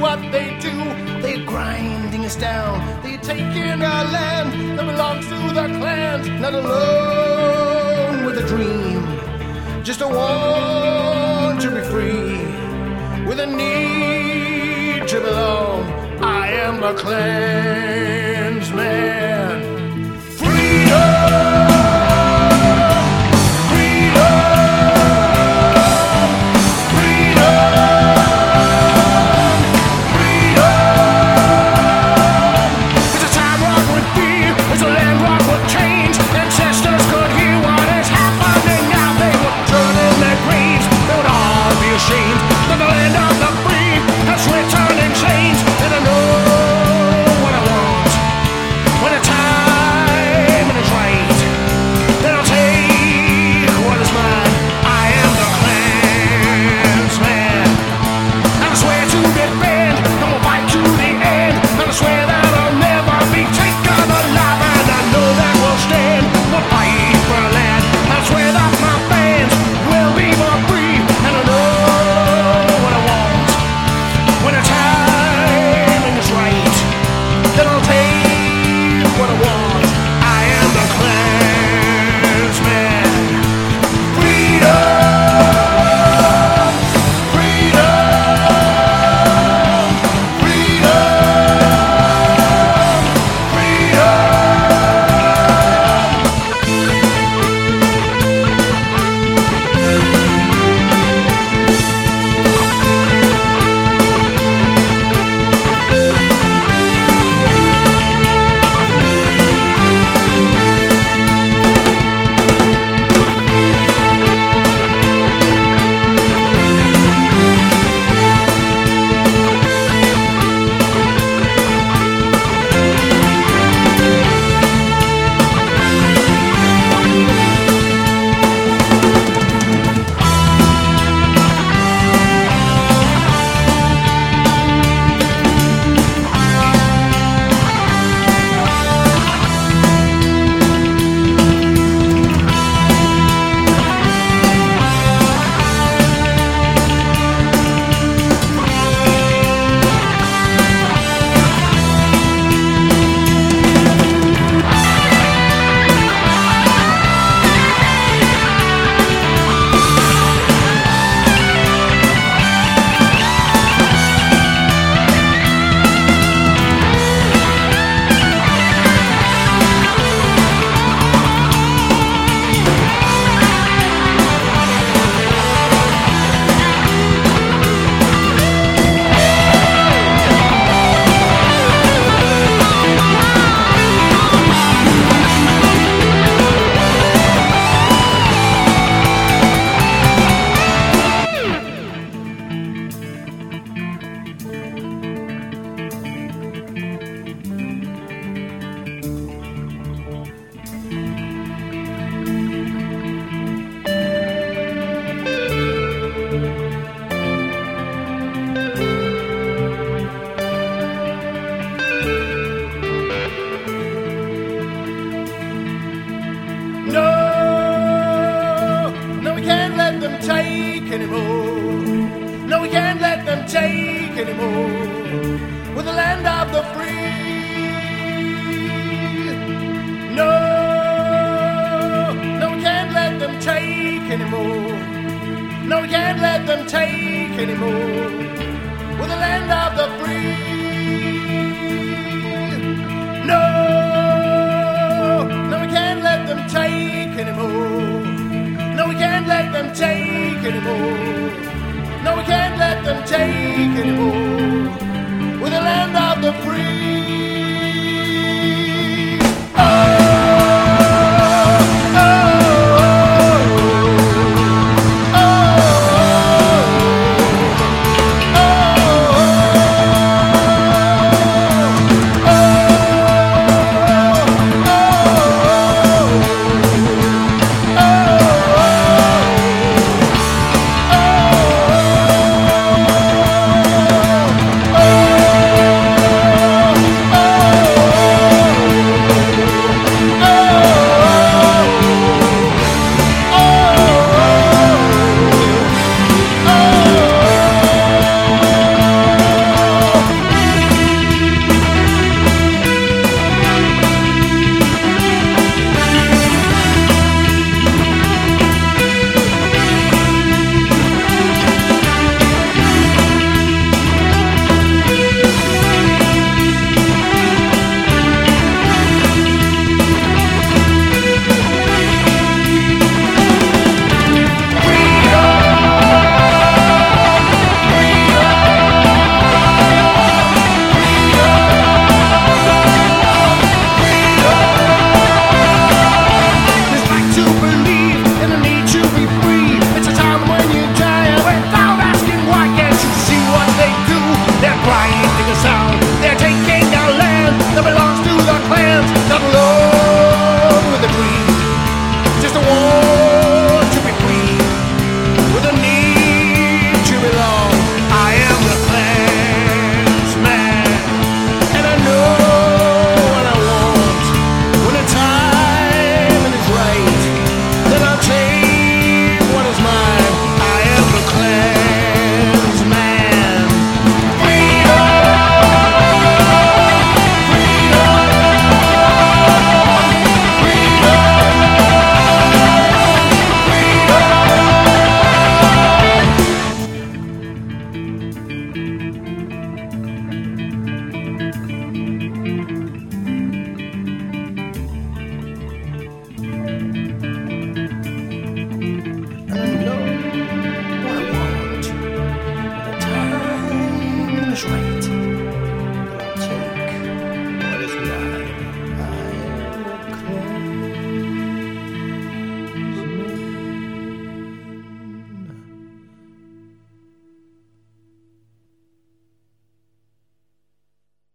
what they do. They're grinding us down. They're taking our land that belongs to the clans. Not alone with a dream, just a want to be free, with a need to belong. I am a clan. let them take anymore. No, we can't let them take anymore. With the land of the free. No, no, we can't let them take anymore. No, we can't let them take anymore. With the land of the free. let them take anymore. No, we can't let them take.